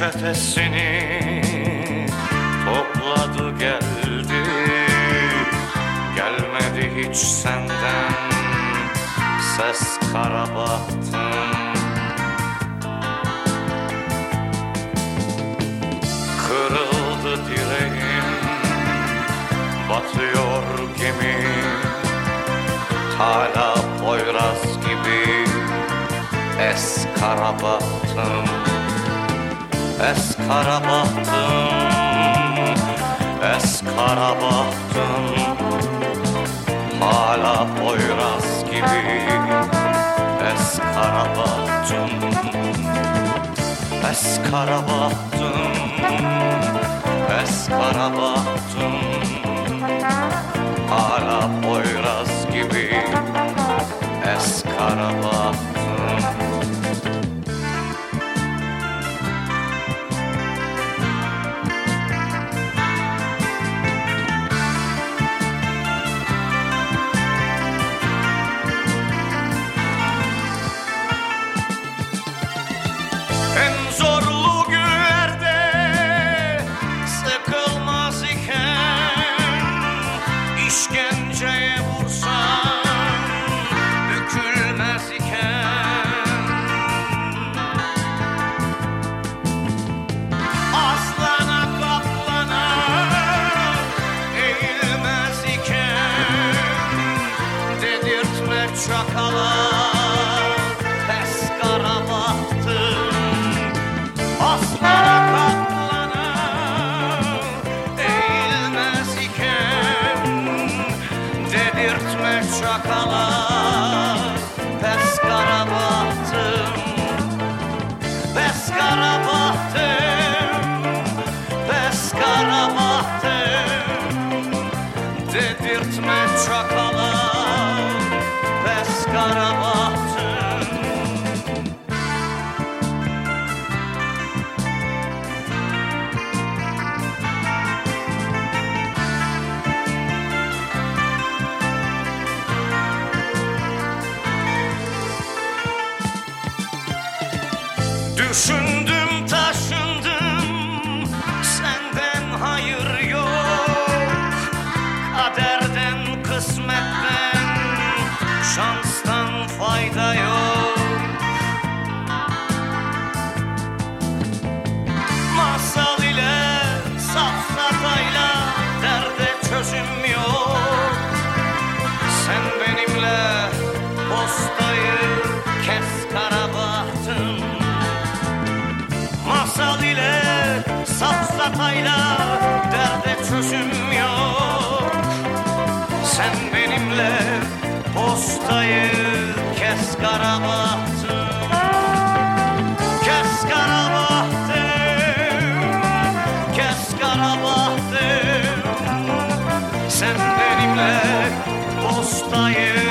çetesini topladı geldi. Gelmedi hiç senden ses karabahtım Kırıldı direğim batıyor gemi. Hala Poyraz gibi es karabahtım Es karabahtım Es karabahtım Hala Poyraz gibi. Es karabahtım Es karabahtım Es karabahtım Hala Poyraz gibi. Es karabahtım Dedirtme çakala pes Pes karabahtım Dedirtme çakala pes Düşündüm listen. hatayla derde çözüm yok. Sen benimle postayı kes karabahtı Kes karabahtı Kes karabahtı Sen benimle postayı